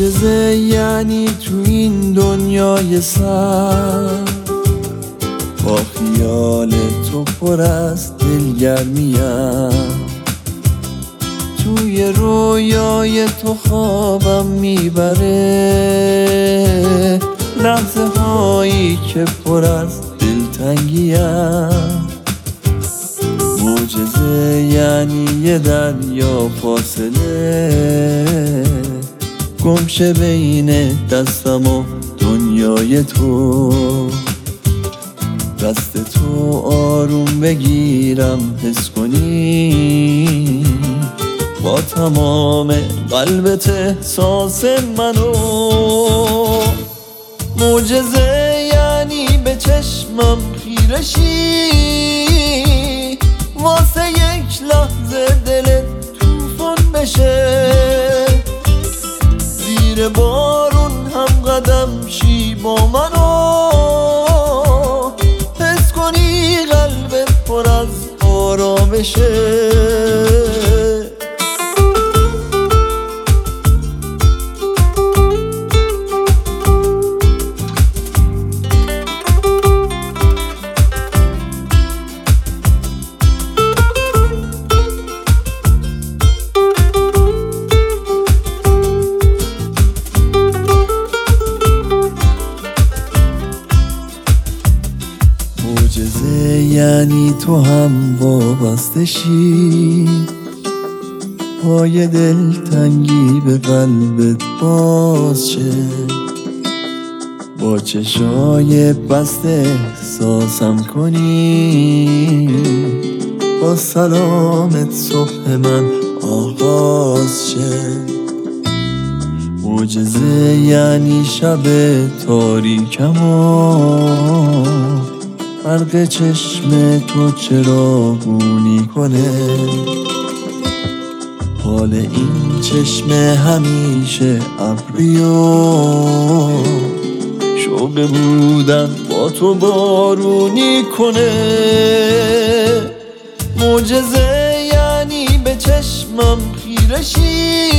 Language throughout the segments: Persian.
معجزه یعنی تو این دنیای سر. با خیال تو پر از دلگرمیم توی رویای تو خوابم می‌بره. لحظه هایی که پر از دلتنگیم معجزه یعنی یه دریا فاصله. گمشه بین دستم و دنیای تو. دست تو آروم بگیرم حس کنی. با تمام قلبت احساس منو. معجزه یعنی به چشمم خیرشی واسه یک لحظه دلت توفان بشه. زیر بارون هم قدم شی با منو. حس کنی قلبت پر از آرامشه. یعنی تو هم وابسته شی. پای دلتنگی به قلبت باز شه. با چشای بسته احساسم کنی. با سلامت صبح من آغاز شه. معجزه یعنی شب تاریکم برق چشم تو چراغونی کنه؟ حال این چشم همیشه ابریو. شوق بودن با تو بارونی کنه. معجزه یعنی به چشمم خیرشی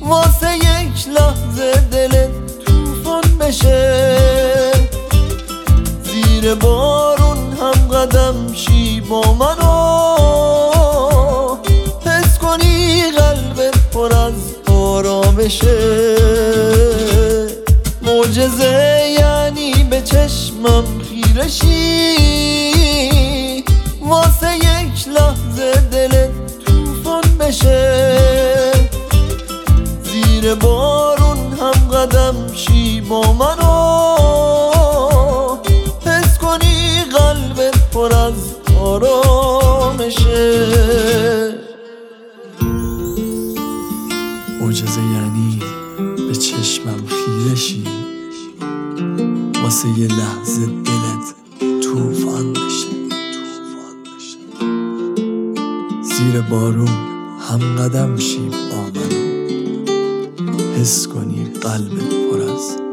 واسه یک لحظه دلت توفان بشه. زیر بارون هم قدم شی با منو؟ حس کنی قلبت پر از آرامشه معجزه یعنی به چشمم خیرشی. واسه یک لحظه دلت توفان بشه. زیر بارون هم قدم شی با منو؟ پر از آرامشه معجزه یعنی به چشمم خیرشی واسه یه لحظه دلت توفان بشه زیر بارون هم قدم شی با من. حس کنی قلبت